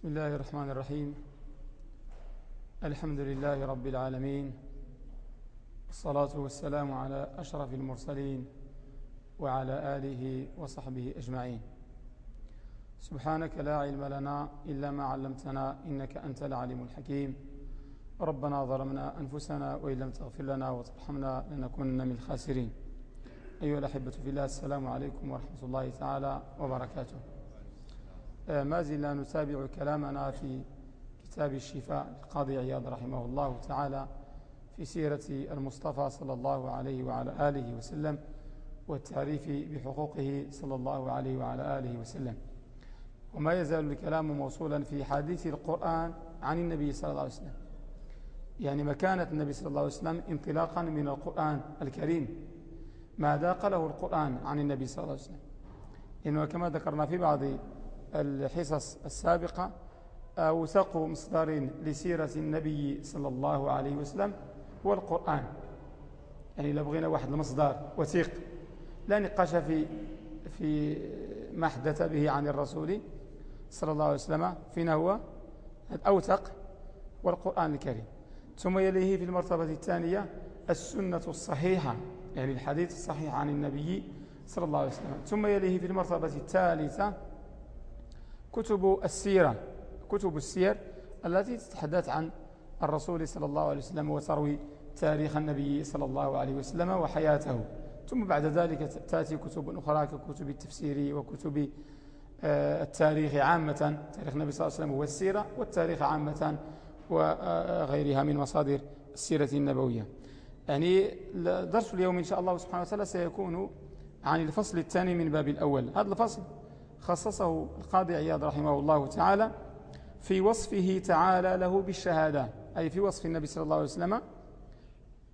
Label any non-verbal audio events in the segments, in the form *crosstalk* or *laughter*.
بسم الله الرحمن الرحيم. الحمد لله رب العالمين. الصلاة والسلام على أشرف المرسلين وعلى آله وصحبه أجمعين. سبحانك لا علم لنا إلا ما علمتنا إنك أنت العليم الحكيم. ربنا ظلمنا أنفسنا وإن لم تغفر لنا وترحمنا لنكونن من الخاسرين. أيها الأحبة في الله السلام عليكم ورحمة الله تعالى وبركاته. ما زلنا نتابع كلامنا في كتاب الشفاء القاضي عياض رحمه الله تعالى في سيرة المصطفى صلى الله عليه وعلى آله وسلم والتعريف بحقوقه صلى الله عليه وعلى آله وسلم. وما يزال الكلام موصولا في حديث القرآن عن النبي صلى الله عليه وسلم. يعني مكانة النبي صلى الله عليه وسلم انطلاقا من القرآن الكريم. ماذا قاله القرآن عن النبي صلى الله عليه وسلم؟ إنه كما ذكرنا في بعض الحصص السابقة أوثق مصدر لسيرة النبي صلى الله عليه وسلم هو القرآن. يعني لو بغينا واحد المصدر وثيق لا نقاش في في ما حدث به عن الرسول صلى الله عليه وسلم فينا هو الأوثق والقرآن الكريم. ثم يليه في المرتبة الثانية السنة الصحيحة يعني الحديث الصحيح عن النبي صلى الله عليه وسلم. ثم يليه في المرتبة الثالثة كتب السيرة كتب السير التي تتحدث عن الرسول صلى الله عليه وسلم وتروي تاريخ النبي صلى الله عليه وسلم وحياته. ثم بعد ذلك تأتي كتب أخرى ككتب التفسير وكتب آه، التاريخ عامة تاريخ النبي صلى الله عليه وسلم والسيرة والتاريخ عامة وغيرها من مصادر السيرة النبوية. يعني درس اليوم إن شاء الله سبحانه وتعالى سيكون عن الفصل الثاني من باب الأول. هذا الفصل خصصه القاضي عياض رحمه الله تعالى في وصفه تعالى له بالشهادة. أي في وصف النبي صلى الله عليه وسلم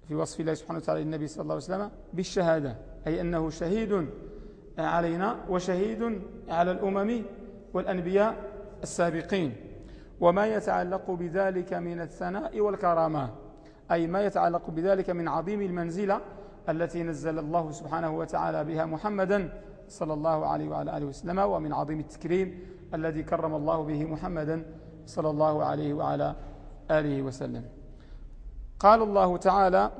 في وصف الله سبحانه وتعالى للنبي صلى الله عليه وسلم بالشهادة. أي أنه شهيد علينا وشهيد على الأمم والأنبياء السابقين. وما يتعلق بذلك من الثناء والكرامة. أي ما يتعلق بذلك من عظيم المنزلة التي نزل الله سبحانه وتعالى بها محمدا صلى الله عليه وعلى آله وسلم ومن عظيم التكريم الذي كرم الله به محمدا صلى الله عليه وعلى آله وسلم. قال الله تعالى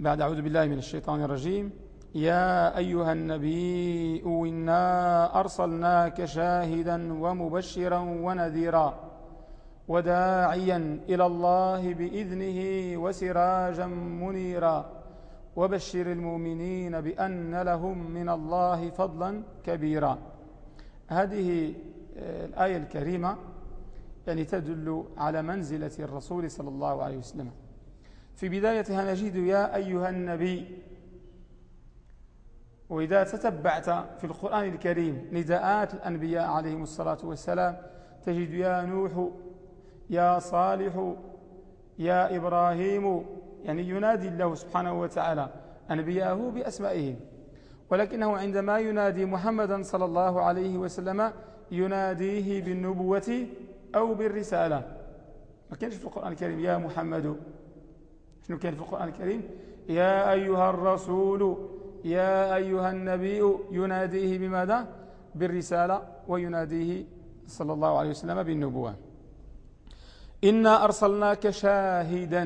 بعد أعوذ بالله من الشيطان الرجيم يا أيها النبي إنا أرسلناك شاهدا ومبشرا ونذيرا وداعيا إلى الله بإذنه وسراجا منيرا وبشر المؤمنين بأن لهم من الله فضلا كبيرا. هذه آه، الآية الكريمة يعني تدل على منزلة الرسول صلى الله عليه وسلم. في بدايتها نجد يا أيها النبي وإذا تتبعت في القرآن الكريم نداءات الأنبياء عليهم الصلاة والسلام تجد يا نوح يا صالح يا إبراهيم يعني ينادي الله سبحانه وتعالى أنبياءه بأسمائهم. ولكنه عندما ينادي محمدا صلى الله عليه وسلم يناديه بالنبوة أو بالرسالة. ما كانش في القرآن الكريم يا محمد. شنو كان في القرآن الكريم؟ يا أيها الرسول يا أيها النبي يناديه بماذا؟ بالرسالة ويناديه صلى الله عليه وسلم بالنبوة. إنا أرسلناك شاهدا.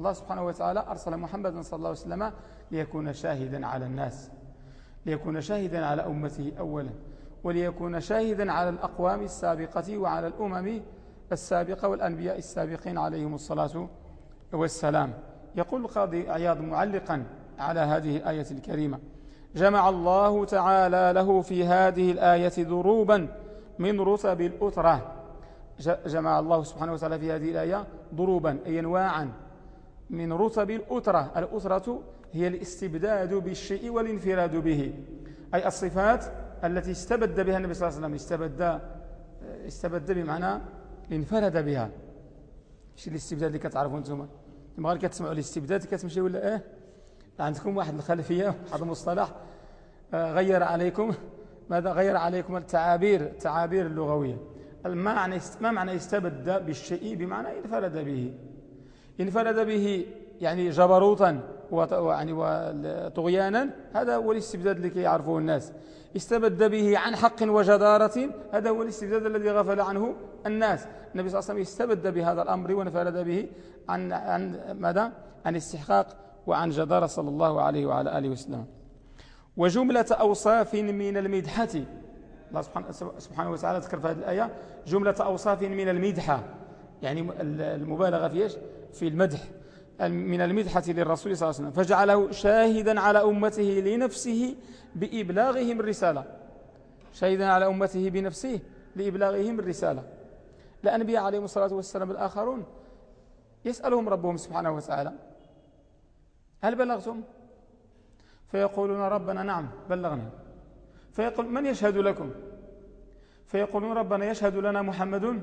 الله سبحانه وتعالى أرسل محمدا صلى الله عليه وسلم ليكون شاهدا على الناس ليكون شاهدا على أمته أولا وليكون شاهدا على الأقوام السابقة وعلى الأمم السابقة والأنبياء السابقين عليهم الصلاة والسلام. يقول القاضي عياض معلقا على هذه الآية الكريمة جمع الله تعالى له في هذه الآية ضروبا من رتب الأترة جمع الله سبحانه وتعالى في هذه الآية ضروبا أي أنواعا. من رتب الأترة الأترة هي الاستبداد بالشيء والانفراد به أي الصفات التي استبد بها النبي صلى الله عليه وسلم. استبد استبد بمعنى انفرد بها. إيش الاستبداد اللي كتعرفوا أنتم غير كتسمعوا الاستبداد كتمشي ولا إيه؟ عندكم واحد الخلفية واحد المصطلح. آه، غير عليكم. ماذا؟ غير عليكم التعابير التعابير اللغوية. ما معنى استبد بالشيء؟ بمعنى انفرد به. انفرد به يعني جبروتا يعني وطغيانا. هذا هو الاستبداد لكي يعرفه الناس. استبد به عن حق وجدارة. هذا هو الاستبداد الذي غفل عنه الناس. النبي صلى الله عليه وسلم استبد بهذا الأمر ونفرد به عن, عن ماذا؟ عن استحقاق وعن جدارة صلى الله عليه وعلى آله وسلم. وجملة أوصاف من المدحة. الله سبحانه وتعالى ذكر في هذه الآية جملة أوصاف من المدحة. يعني المبالغة في إيش؟ في المدح من المدحة للرسول صلى الله عليه وسلم. فجعله شاهدا على أمته لنفسه بإبلاغهم الرسالة. شاهدا على أمته بنفسه لإبلاغهم الرسالة. الأنبياء عليهم الصلاة والسلام الآخرون يسألهم ربهم سبحانه وتعالى هل بلغتم؟ فيقولون ربنا نعم بلغنا. فيقول من يشهد لكم؟ فيقولون ربنا يشهد لنا محمد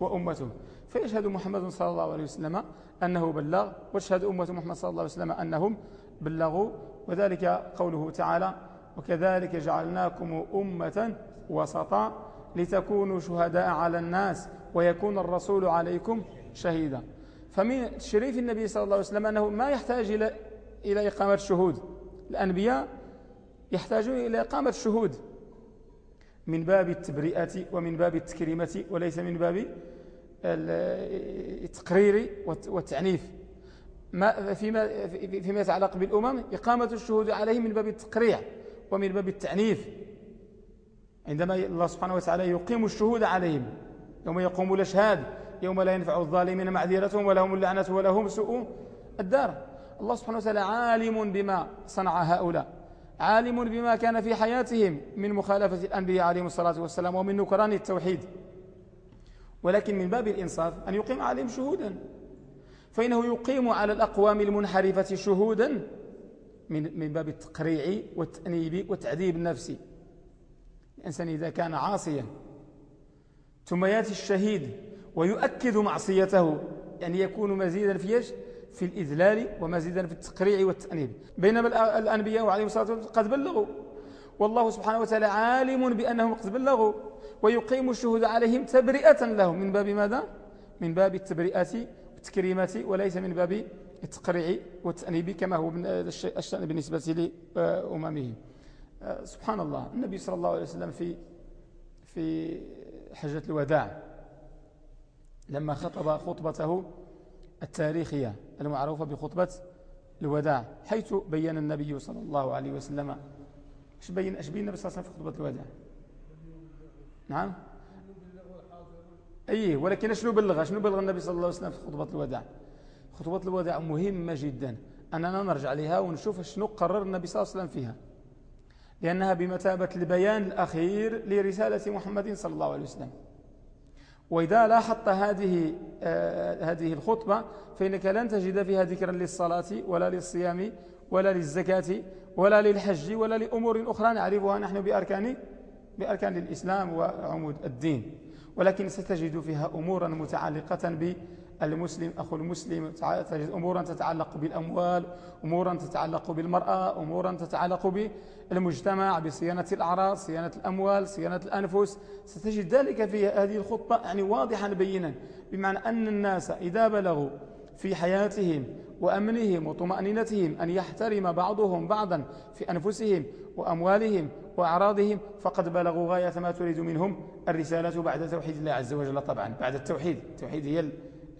وأمته. فيشهد محمد صلى الله عليه وسلم أنه بلغ وتشهد أمة محمد صلى الله عليه وسلم أنهم بلغوا وذلك قوله تعالى وكذلك جعلناكم أمة وسطا لتكونوا شهداء على الناس ويكون الرسول عليكم شهيدا. فمن شريف النبي صلى الله عليه وسلم أنه ما يحتاج إلى إلى إقامة الشهود الأنبياء يحتاجون إلى إقامة الشهود من باب التبرئة ومن باب التكريمة وليس من باب التقرير والتعنيف. ما فيما فيما يتعلق بالأمم إقامة الشهود عليهم من باب التقريع ومن باب التعنيف. عندما الله سبحانه وتعالى يقيم الشهود عليهم يوم يقوم الأشهاد يوم لا ينفع الظالمين معذرتهم ولهم اللعنة ولهم سوء الدار. الله سبحانه وتعالى عالم بما صنع هؤلاء عالم بما كان في حياتهم من مخالفة الأنبياء عليهم الصلاة والسلام ومن نكران التوحيد. ولكن من باب الإنصاف أن يقيم عليهم شهودا. فإنه يقيم على الأقوام المنحرفة شهودا من من باب التقريع والتأنيب والتعذيب النفسي الإنسان إذا كان عاصيا ثم يأتي الشهيد ويؤكد معصيته يعني يكون مزيدا في إيش؟ في الإذلال ومزيدا في التقريع والتأنيب. بينما الأنبياء عليهم الصلاة والسلام قد بلغوا. والله سبحانه وتعالى عالم بأنهم قد بلغوا ويقيم الشهود عليهم تبرئة لهم. من باب ماذا؟ من باب التبرئة والتكريمة وليس من باب التقريع والتأنيب كما هو الشأن بالنسبة لأممه. سبحان الله. النبي صلى الله عليه وسلم في في حجة الوداع لما خطب خطبته التاريخية المعروفة بخطبة الوداع حيث بين النبي صلى الله عليه وسلم إيش بين إيش بين النبي صلى الله عليه وسلم في خطبة الوداع نعم؟ أيه ولكن شنو بلغ شنو بلغ النبي صلى الله عليه وسلم في خطبة الوداع خطبة الوداع مهمة جدا. أننا نرجع لها ونشوف شنو قرر النبي صلى الله عليه وسلم فيها. لأنها بمثابة البيان الأخير لرسالة محمد صلى الله عليه وسلم. وإذا لاحظت هذه آه هذه الخطبة فإنك لن تجد فيها ذكرا للصلاة ولا للصيام ولا للزكاة. ولا للحج ولا لأمور أخرى. نعرفها نحن بأركان بأركان الإسلام وعمود الدين. ولكن ستجد فيها أمورا متعلقة بالمسلم أخو المسلم تجد أمورا تتعلق بالأموال أمورا تتعلق بالمرأة أمورا تتعلق بالمجتمع بصيانة الأعراض صيانة الأموال صيانة الأنفس. ستجد ذلك في هذه الخطبة يعني واضحا بينا بمعنى أن الناس إذا بلغوا في حياتهم وأمنهم وطمأنينتهم أن يحترم بعضهم بعضا في أنفسهم وأموالهم وأعراضهم فقد بلغوا غاية ما تريد منهم الرسالة بعد توحيد الله عز وجل. طبعا بعد التوحيد التوحيد هي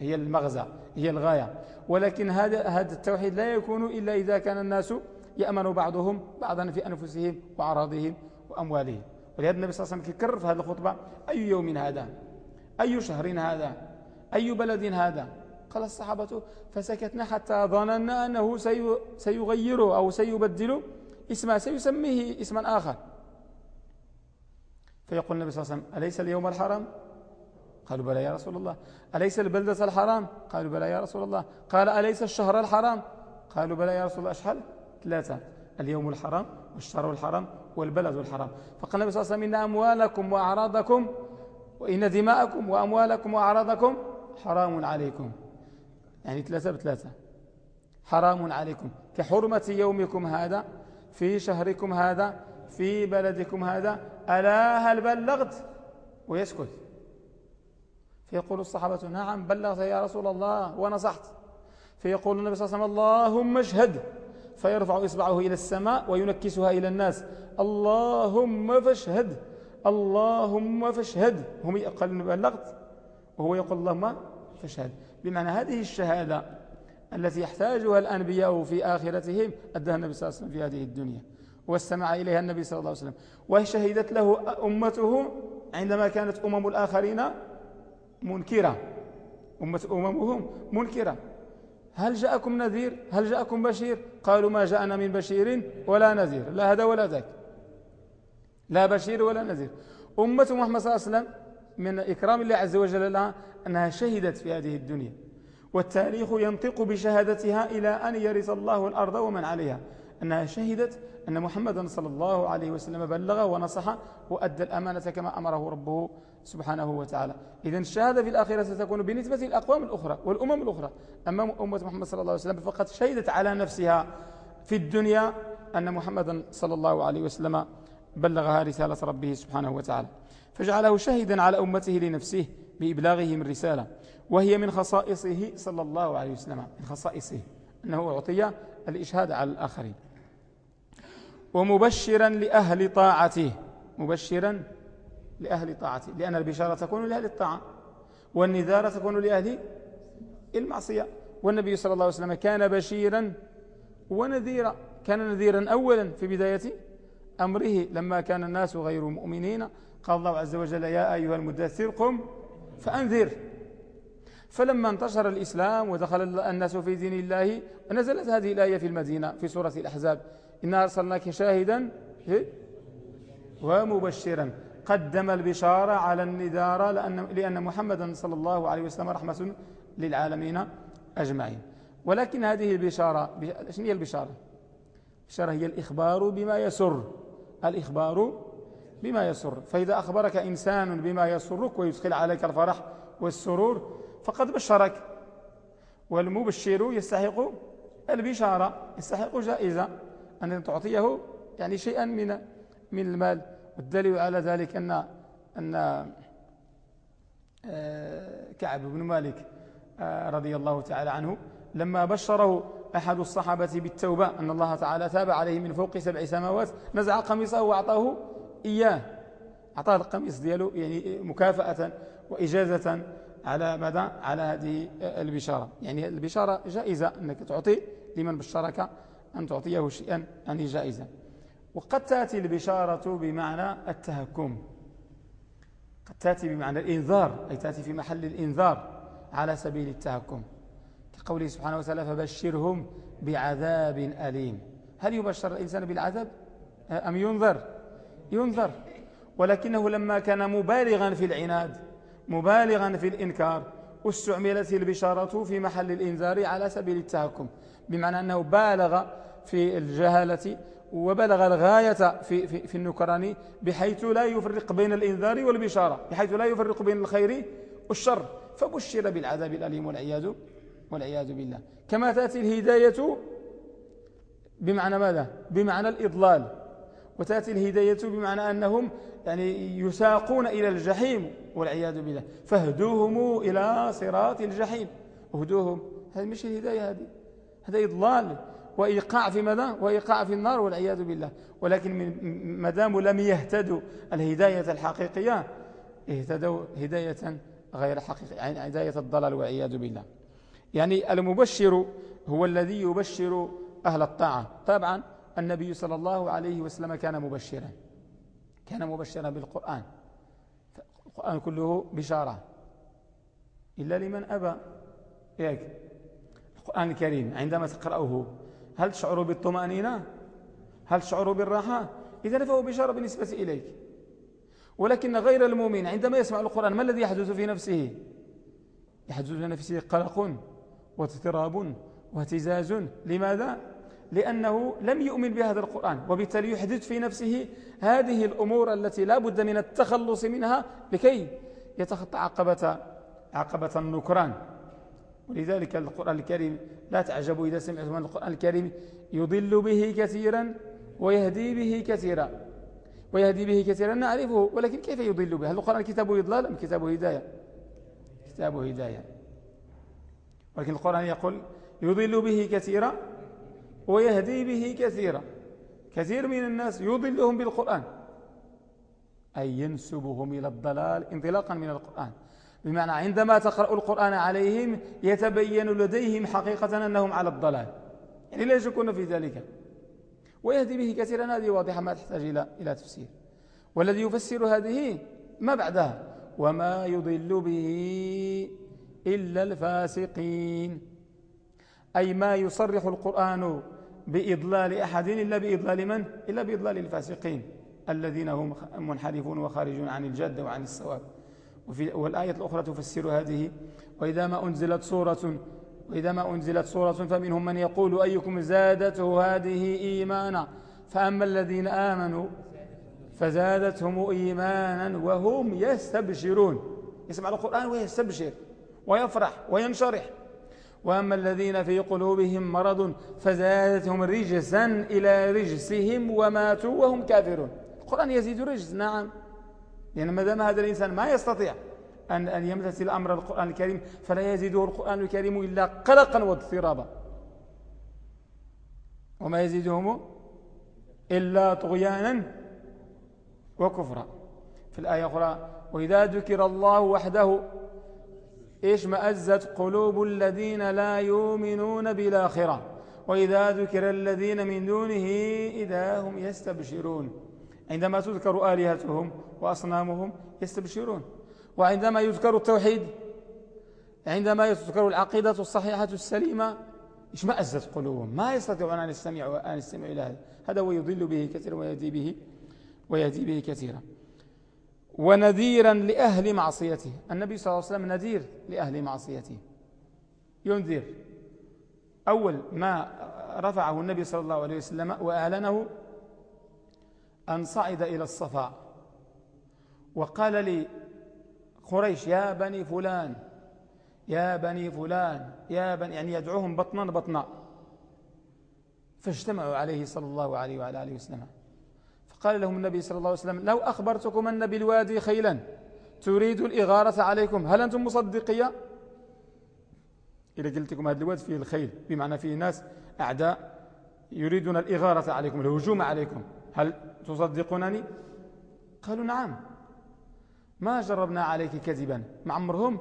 هي المغزى هي الغاية. ولكن هذا هذا التوحيد لا يكون إلا إذا كان الناس يأمن بعضهم بعضا في أنفسهم وأعراضهم وأموالهم. ولهذا النبي صلى الله عليه وسلم يكرر في هذه الخطبة أي يوم هذا؟ أي شهر هذا؟ أي بلد هذا؟ قال الصحابة فسكتنا حتى ظننا أنه سيغير أو سيبدل اسمه سيسميه اسما آخر. فيقول النبي صلى الله عليه وسلم أليس اليوم الحرام؟ قالوا بلى يا رسول الله. أليس البلدة الحرام؟ قالوا بلى يا رسول الله. قال أليس الشهر الحرام؟ قالوا بلى يا رسول الله. أشحل ثلاثة. اليوم الحرام والشهر الحرام والبلد الحرام. فقال النبي صلى الله عليه وسلم إن أموالكم وأعراضكم وإن دماءكم وأموالكم وأعراضكم حرام عليكم. يعني ثلاثة بثلاثة. حرام عليكم. كحرمة يومكم هذا في شهركم هذا في بلدكم هذا ألا هل بلغت؟ ويسكت. فيقول الصحابة نعم بلغت يا رسول الله ونصحت. فيقول النبي صلى الله عليه وسلم اللهم اشهد. فيرفع إصبعه إلى السماء وينكسها إلى الناس. اللهم فاشهد. اللهم فاشهد. هم قال بلغت. وهو يقول اللهم فاشهد. بمعنى هذه الشهادة التي يحتاجها الأنبياء في آخرتهم أدها النبي صلى الله عليه وسلم في هذه الدنيا واستمع إليها النبي صلى الله عليه وسلم وشهدت له أمته عندما كانت أمم الآخرين منكرة. أمة أممهم منكرة. هل جاءكم نذير؟ هل جاءكم بشير؟ قالوا ما جاءنا من بشير ولا نذير لا هذا ولا ذاك. لا بشير ولا نذير. أمة محمد صلى الله عليه وسلم من إكرام الله عز وجل لها أنها شهدت في هذه الدنيا. والتاريخ ينطق بشهادتها إلى أن يرث الله الأرض ومن عليها. أنها شهدت أن محمدا صلى الله عليه وسلم بلغ ونصح وأدى الأمانة كما أمره ربه سبحانه وتعالى. إذا الشهادة في الآخرة ستكون بالنسبة للأقوام الأخرى والأمم الأخرى. أما أمة محمد صلى الله عليه وسلم فقد شهدت على نفسها في الدنيا أن محمدا صلى الله عليه وسلم بلغها رسالة ربه سبحانه وتعالى. فجعله شهدا على أمته لنفسه بإبلاغهم الرسالة وهي من خصائصه صلى الله عليه وسلم من خصائصه أنه أعطي الإشهاد على الآخرين. ومبشرا لأهل طاعته مبشرا لأهل طاعته لأن البشارة تكون لأهل الطاعة والنذارة تكون لأهل المعصية. والنبي صلى الله عليه وسلم كان بشيرا ونذيرا كان نذيرا أولا في بداية أمره لما كان الناس غير مؤمنين قال الله عز وجل يا أيها المدثر قم فأنذر. فلما انتشر الإسلام ودخل الناس في دين الله نزلت هذه الآية في المدينة في سورة الأحزاب. إنا أرسلناك شاهدا إيه؟ ومبشرا. قدم البشارة على النذارة لأن, لأن محمدا صلى الله عليه وسلم رحمة للعالمين أجمعين. ولكن هذه البشارة شنو هي البشارة؟ البشارة هي الإخبار بما يسر. الإخبار بما يسر. فإذا أخبرك إنسان بما يسرك ويدخل عليك الفرح والسرور فقد بشرك. والمبشر يستحق البشارة يستحق جائزة أن تعطيه يعني شيئا من من المال. والدليل على ذلك أن أن آه، كعب بن مالك آه، رضي الله تعالى عنه لما بشره أحد الصحابة بالتوبة أن الله تعالى تاب عليه من فوق سبع سماوات نزع قميصه وأعطاه إياه. أعطاه القميص دياله يعني مكافأة وإجازة على ماذا؟ على هذه البشارة. يعني البشارة جائزة أنك تعطي لمن بشرك أن تعطيه شيئا يعني جائزة. وقد تأتي البشارة بمعنى التهكم. قد تأتي بمعنى الإنذار أي تأتي في محل الإنذار على سبيل التهكم. كقوله سبحانه وتعالى فبشرهم بعذاب أليم. هل يبشر الإنسان بالعذاب؟ أم ينذر؟ ينذر. ولكنه لما كان مبالغا في العناد مبالغا في الإنكار استعملت البشارة في محل الإنذار على سبيل التهكم بمعنى أنه بالغ في الجهالة وبلغ الغاية في, في, في النكران بحيث لا يفرق بين الإنذار والبشارة بحيث لا يفرق بين الخير والشر. فبشر بالعذاب الأليم والعياذ والعياذ بالله. كما تأتي الهداية بمعنى ماذا؟ بمعنى الإضلال. وتأتي الهداية بمعنى أنهم يعني يساقون إلى الجحيم والعياذ بالله. فاهدوهم إلى صراط الجحيم. اهدوهم. هذه مش الهداية هذه. هذا إضلال. وإيقاع في ماذا؟ وإيقاع في النار والعياذ بالله. ولكن ما داموا لم يهتدوا الهداية الحقيقية اهتدوا هداية غير حقيقية يعني هداية الضلال والعياذ بالله. يعني المبشر هو الذي يبشر أهل الطاعة. طبعا النبي صلى الله عليه وسلم كان مبشرا. كان مبشرا بالقرآن. القرآن كله بشارة. إلا لمن أبى. إياك. القرآن الكريم عندما تقرأه هل تشعر بالطمأنينة؟ هل تشعر بالراحة؟ إذا فهو بشارة بالنسبة إليك. ولكن غير المؤمن عندما يسمع القرآن ما الذي يحدث في نفسه؟ يحدث في نفسه قلق واضطراب واهتزاز. لماذا؟ لأنه لم يؤمن بهذا القرآن وبالتالي يحدث في نفسه هذه الأمور التي لا بد من التخلص منها لكي يتخطى عقبة, عقبة النكران. ولذلك القرآن الكريم لا تعجبوا إذا سمعتم أن القرآن الكريم يضل به كثيرا ويهدي به كثيرا. ويهدي به كثيرا نعرفه ولكن كيف يضل به؟ هل القرآن كتاب إضلال أم كتاب هداية؟ كتاب هداية. ولكن القرآن يقول يضل به كثيرا ويهدي به كثيرا. كثير من الناس يضلهم بالقرآن. أي ينسبهم إلى الضلال انطلاقا من القرآن. بمعنى عندما تقرأ القرآن عليهم يتبين لديهم حقيقة أنهم على الضلال. يعني لا يشكون في ذلك. ويهدي به كثيرا. هذه واضحة ما تحتاج إلى إلى تفسير. والذي يفسر هذه ما بعدها؟ وما يضل به إلا الفاسقين. أي ما يصرح القرآن بإضلال أحد إلا بإضلال من؟ إلا بإضلال الفاسقين الذين هم منحرفون وخارجون عن الجد وعن الصواب. وفي والآية الأخرى تفسر هذه وإذا ما أنزلت سورة وإذا ما أنزلت سورة فمنهم من يقول أيكم زادته هذه إيمانا؟ فأما الذين آمنوا فزادتهم إيمانا وهم يستبشرون. يسمع القرآن ويستبشر ويفرح وينشرح. وأما الذين في قلوبهم مرض فزادتهم رجسا إلى رجسهم وماتوا وهم كافرون. القرآن يزيد رجس نعم. لأن ما دام هذا الإنسان ما يستطيع أن أن يمتثل أمر القرآن الكريم فلا يزيده القرآن الكريم إلا قلقا واضطرابا. وما يزيدهم إلا طغيانا وكفرا. في الآية الأخرى وإذا ذكر الله وحده إيش مأزت قلوب الذين لا يؤمنون بالآخرة؟ وإذا ذكر الذين من دونه إذا هم يستبشرون. عندما تذكر آلهتهم وأصنامهم يستبشرون. وعندما يذكر التوحيد عندما يذكر العقيدة الصحيحة السليمة اشمأزت قلوبهم؟ ما يستطيعون أن يستمعوا أن يستمعوا إلى هذا. هذا هو يضل به كثيرا ويهدي به ويهدي به كثيرا. ونذيرا لأهل معصيته. النبي صلى الله عليه وسلم نذير لأهل معصيته. ينذر. أول ما رفعه النبي صلى الله عليه وسلم وأعلنه أن صعد إلى الصفا. وقال لي قريش يا بني فلان يا بني فلان يا بني يعني يدعوهم بطنا بطنا. فاجتمعوا عليه صلى الله عليه وعلى آله وسلم. فقال لهم النبي صلى الله عليه وسلم لو أخبرتكم أن بالوادي خيلا تريد الإغارة عليكم هل أنتم مصدقية؟ إذا قلت لكم هذا الوادي فيه الخيل بمعنى فيه ناس أعداء يريدون الإغارة عليكم الهجوم عليكم هل تصدقونني؟ قالوا نعم. ما جربنا عليك كذبا مع عمرهم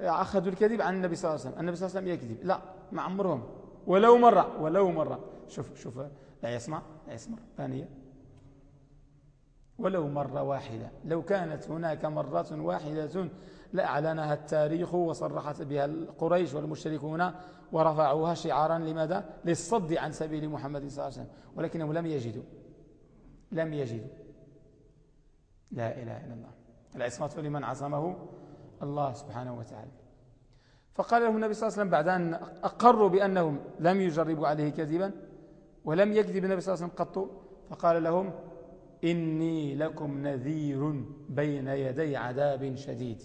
أخذوا الكذب عن النبي صلى الله عليه وسلم النبي صلى الله عليه وسلم يكذب لا مع عمرهم ولو مرة ولو مرة شوف شوف لا يسمع لا يسمع ثانية. ولو مرة واحدة. لو كانت هناك مرة واحدة لأعلنها التاريخ وصرحت بها القريش والمشركون ورفعوها شعارا لماذا؟ للصد عن سبيل محمد صلى الله عليه وسلم. ولكنهم لم يجدوا لم يجدوا لا إله إلا الله. العصمة لمن عصمه الله سبحانه وتعالى. فقال لهم النبي صلى الله عليه وسلم بعد أن أقروا بأنهم لم يجربوا عليه كذبا ولم يكذب النبي صلى الله عليه وسلم قط فقال لهم إني لكم نذير بين يدي عذاب شديد.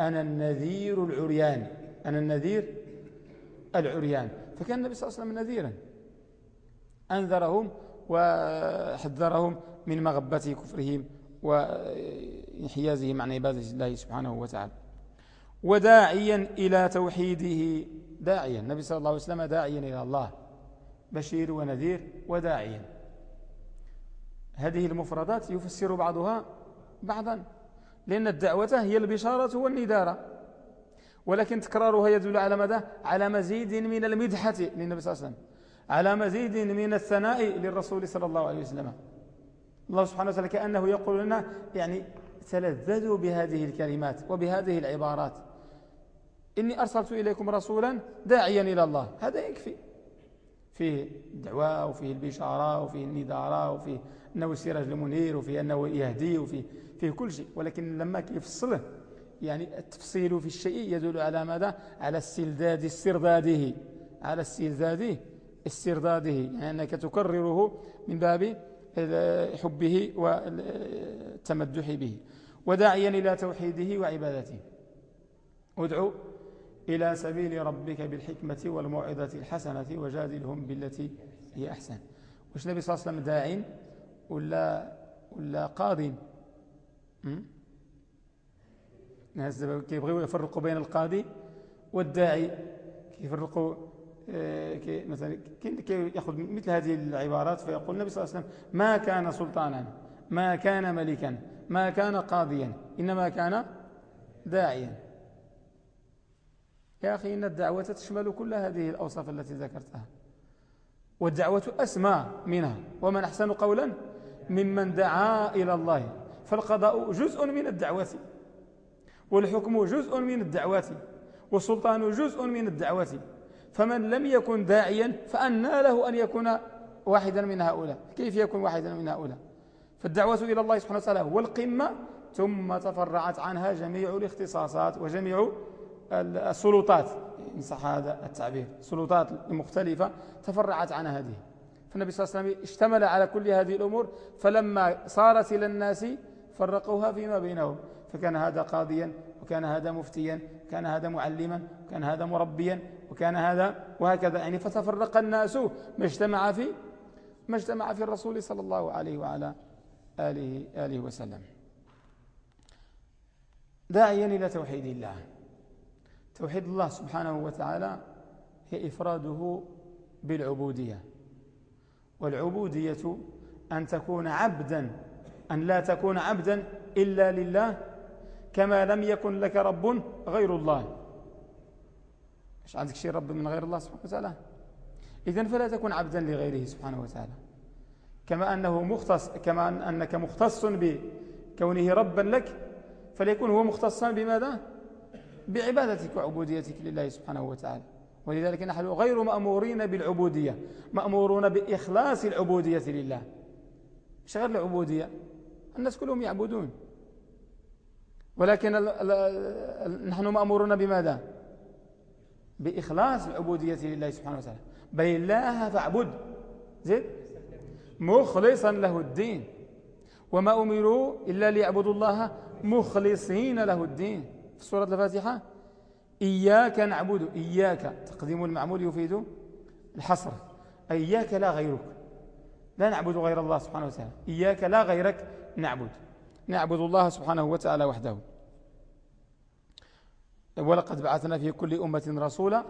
أنا النذير العريان. أنا النذير العريان. فكان النبي صلى الله عليه وسلم نذيرا. أنذرهم وحذرهم من مغبة كفرهم وانحيازهم عن عبادة الله سبحانه وتعالى. وداعيا إلى توحيده. داعيا. النبي صلى الله عليه وسلم داعيا إلى الله. بشير ونذير وداعيا. هذه المفردات يفسر بعضها بعضا لأن الدعوة هي البشارة والندارة. ولكن تكرارها يدل على ماذا؟ على مزيد من المدحة للنبي صلى الله عليه وسلم على مزيد من الثناء للرسول صلى الله عليه وسلم. الله سبحانه وتعالى كأنه يقول لنا يعني تلذذوا بهذه الكلمات وبهذه العبارات. إني أرسلت إليكم رسولا داعيا إلى الله. هذا يكفي. فيه الدعوة وفيه البشارة وفيه النذارة وفيه أنه السراج المنير وفيه أنه يهدي وفيه فيه كل شيء. ولكن لما يفصله يعني التفصيل في الشيء يدل على ماذا؟ على استلذاذ استرداده. على استلذاذ استرداده. يعني أنك تكرره من باب حبه والتمدح به. وداعيا إلى توحيده وعبادته. ادعو إلى سبيل ربك بالحكمة والموعظة الحسنة وجادلهم بالتي هي أحسن. وش النبي صلى الله عليه وسلم داع ولا, ولا قاض الناس كيبغيو يفرقوا بين القاضي والداعي. كيفرقوا كي مثلا كي يأخذ مثل هذه العبارات فيقول النبي صلى الله عليه وسلم ما كان سلطانا ما كان ملكا ما كان قاضيا إنما كان داعيا. يا أخي إن الدعوة تشمل كل هذه الأوصاف التي ذكرتها. والدعوة أسمى منها. ومن أحسن قولا ممن دعا إلى الله. فالقضاء جزء من الدعوة. والحكم جزء من الدعوة. والسلطان جزء من الدعوة. فمن لم يكن داعيا فأنى له أن يكون واحدا من هؤلاء. كيف يكون واحدا من هؤلاء؟ فالدعوة إلى الله سبحانه وتعالى هو القمة ثم تفرعت عنها جميع الاختصاصات وجميع السلطات. إن صح هذا التعبير. السلطات المختلفة تفرعت عن هذه. فالنبي صلى الله عليه وسلم اشتمل على كل هذه الأمور فلما صارت إلى الناس فرقوها فيما بينهم. فكان هذا قاضيا وكان هذا مفتيا وكان هذا معلما وكان هذا مربيا وكان هذا وهكذا. يعني فتفرق الناس ما اجتمع في ما اجتمع في الرسول صلى الله عليه وعلى آله, آله وسلم. داعيا إلى توحيد الله. توحيد الله سبحانه وتعالى هي إفراده بالعبودية. والعبودية أن تكون عبدا أن لا تكون عبدا إلا لله كما لم يكن لك رب غير الله. مش عندك شيء رب من غير الله سبحانه وتعالى؟ إذن فلا تكن عبدا لغيره سبحانه وتعالى. كما أنه مختص كما أنك مختص بكونه ربا لك فليكن هو مختصا بماذا؟ بعبادتك وعبوديتك لله سبحانه وتعالى. ولذلك نحن غير مأمورين بالعبودية مأمورون بإخلاص العبودية لله. مش غير العبودية؟ الناس كلهم يعبدون. ولكن نحن مأمورون بماذا؟ بإخلاص العبودية لله سبحانه وتعالى. بل الله فاعبد. زيد مخلصا له الدين. وما أمروا إلا ليعبدوا الله مخلصين له الدين. في سورة الفاتحة إياك نعبد إياك. تقديم المعمول يفيد الحصر. إياك لا غيرك. لا نعبد غير الله سبحانه وتعالى. إياك لا غيرك نعبد. نعبد الله سبحانه وتعالى وحده. ولقد بعثنا في كل أمة رسولا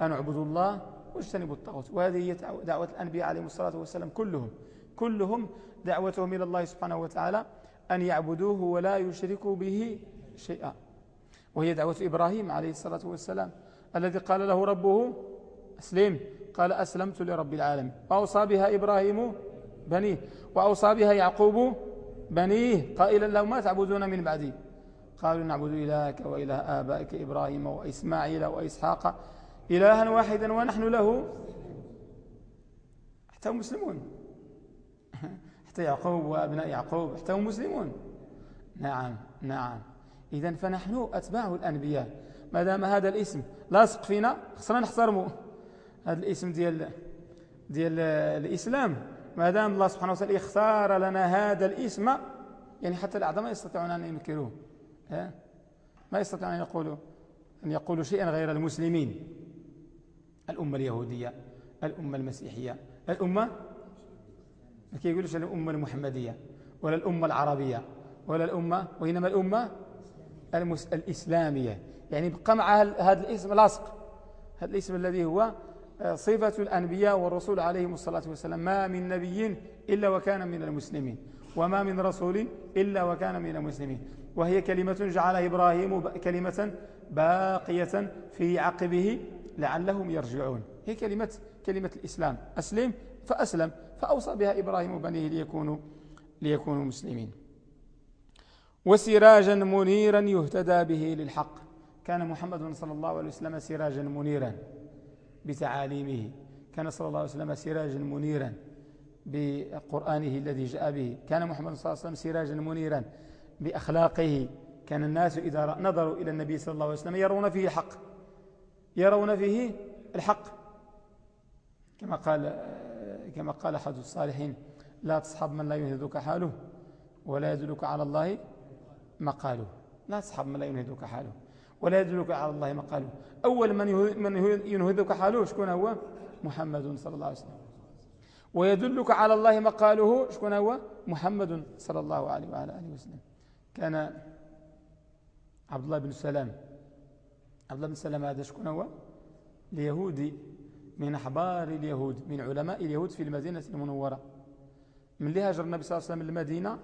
أن اعبدوا الله واجتنبوا الطاغوت. وهذه هي دعوة الأنبياء عليهم الصلاة والسلام كلهم. كلهم دعوتهم إلى الله سبحانه وتعالى أن يعبدوه ولا يشركوا به شيئا. وهي دعوة إبراهيم عليه الصلاة والسلام الذي قال له ربه أسلم. قال أسلمت لرب العالمين. وأوصى بها إبراهيم بنيه. وأوصى بها يعقوب بنيه. قائلا له ما تعبدون من بعدي؟ قالوا نعبد إلهك وإله آبائك إبراهيم وإسماعيل وإسحاق إلها واحدا ونحن له. حتى هم مسلمون. *laughs* حتى يعقوب وأبناء يعقوب. حتى هم مسلمون. نعم نعم. إذا فنحن أتباع الأنبياء. ما دام هذا الاسم لاصق فينا خصنا نحترمه. هذا الاسم ديال ديال الإسلام. ما دام الله سبحانه وتعالى اختار لنا هذا الاسم يعني حتى الأعداء ما يستطيعون أن ينكروه. ما يستطيعون أن يقولوا أن يقولوا شيئا غير المسلمين. الأمة اليهودية الأمة المسيحية الأمة ما كيقولوش الأمة المحمدية ولا الأمة العربية ولا الأمة وإنما الأمة المس... الإسلامية. يعني بقى مع هذا الاسم لاصق هذا الاسم الذي هو آه، صفة الأنبياء والرسول عليهم الصلاة والسلام. ما من نبي إلا وكان من المسلمين وما من رسول إلا وكان من المسلمين. وهي كلمة جعلها إبراهيم كلمة باقية في عقبه لعلهم يرجعون. هي كلمة كلمة الإسلام. أسلم فأسلم فأوصى بها إبراهيم بنيه ليكونوا, ليكونوا مسلمين. وسراجا منيرا يهتدى به للحق. كان محمد صلى الله عليه وسلم سراجا منيرا بتعاليمه. كان صلى الله عليه وسلم سراجا منيرا بقرآنه الذي جاء به. كان محمد صلى الله عليه وسلم سراجا منيرا بأخلاقه. كان الناس إذا نظروا إلى النبي صلى الله عليه وسلم يرون فيه الحق يرون فيه الحق. كما قال كما قال أحد الصالحين لا تصحب من لا ينهدك حاله ولا يدلك على الله مقاله. لا تصحب من لا ينهدك حاله ولا يدلك على الله مقاله. أول من من ينهدك حاله شكون هو؟ محمد صلى الله عليه وسلم. ويدلك على الله مقاله شكون هو؟ محمد صلى الله عليه وعلى آله وسلم. كان عبد الله بن سلام. عبد الله بن سلام هذا شكون هو؟ اليهودي. من أحبار اليهود من علماء اليهود في المدينة المنورة. من اللي هاجر النبي صلى الله عليه وسلم المدينة؟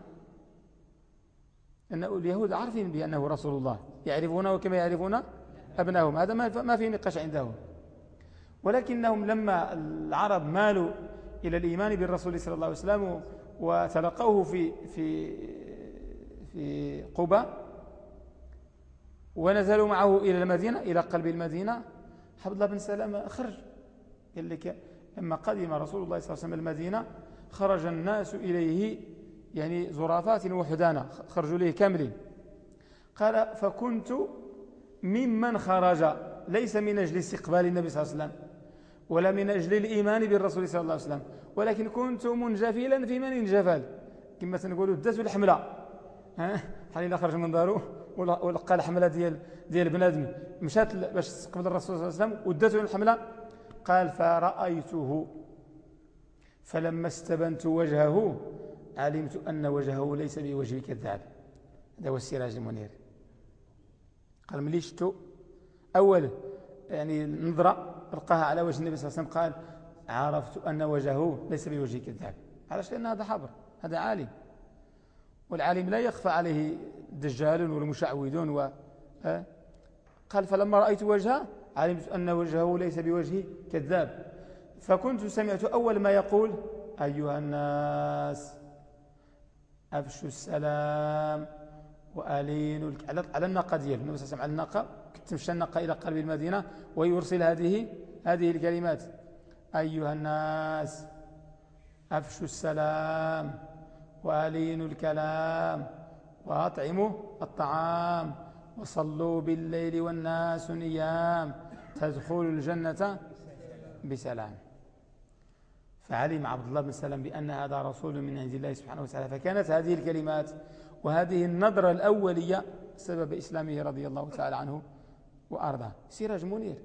أن اليهود عارفين بأنه رسول الله يعرفونه كما يعرفون أبنائهم هذا ما في نقاش عندهم. ولكنهم لما العرب مالوا إلى الإيمان بالرسول صلى الله عليه وسلم وتلقوه في في في قبى ونزلوا معه إلى المدينة إلى قلب المدينة عبد الله بن سلام خرج. قال لك لما قدم رسول الله صلى الله عليه وسلم المدينة خرج الناس إليه يعني زرافات وحدانا خرجوا إليه كاملين قال فكنت ممن خرج ليس من أجل استقبال النبي صلى الله عليه وسلم ولا من أجل الإيمان بالرسول صلى الله عليه وسلم ولكن كنت منجفلا في من انجفل. كما تنقولوا دات الحملة. بحال إلا خرج من دارو ولقى الحملة ديال ديال بنادم. مشات باش تستقبل الرسول صلى الله عليه وسلم ودته الحملة. قال فرأيته فلما استبنت وجهه علمت أن وجهه ليس بوجه كذاب هذا هو السراج المنير. قال ملي شتو أول يعني نظرة ألقاها على وجه النبي صلى الله عليه وسلم قال عرفت أن وجهه ليس بوجه كذاب علاش؟ لأن هذا حبر هذا عالم. والعالم لا يخفى عليه دجال والمشعوذون و قال فلما رأيت وجهه علمت أن وجهه ليس بوجه كذاب. فكنت سمعت أول ما يقول أيها الناس أفشوا السلام وألينوا على الناقة ديال النبي صلى الله عليه وسلم على الناقة تمشى الناقة إلى قلب المدينة ويرسل هذه هذه الكلمات. أيها الناس أفشوا السلام وألينوا الكلام وأطعموا الطعام وصلوا بالليل والناس نيام. تدخلوا الجنة بسلام. فعلم عبد الله بن سلام بأن هذا رسول من عند الله سبحانه وتعالى. فكانت هذه الكلمات وهذه النظرة الأولية سبب إسلامه رضي الله تعالى عنه وأرضاه. سراج منير.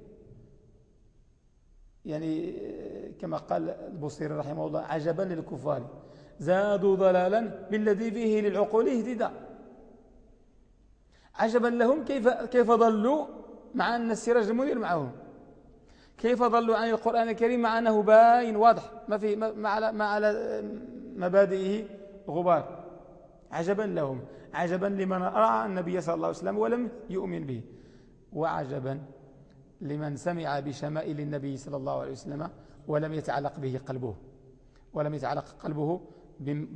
يعني كما قال البصيري رحمه الله عجبا للكفار. زادوا ضلالا بالذي فيه للعقول اهتداء عجبا لهم كيف كيف ضلوا مع أن السراج المنير معهم. كيف ضلوا عن القرآن الكريم مع أنه باين واضح؟ ما في ما على ما على مبادئه غبار. عجبا لهم. عجبا لمن رأى النبي صلى الله عليه وسلم ولم يؤمن به. وعجبا لمن سمع بشمائل النبي صلى الله عليه وسلم ولم يتعلق به قلبه. ولم يتعلق قلبه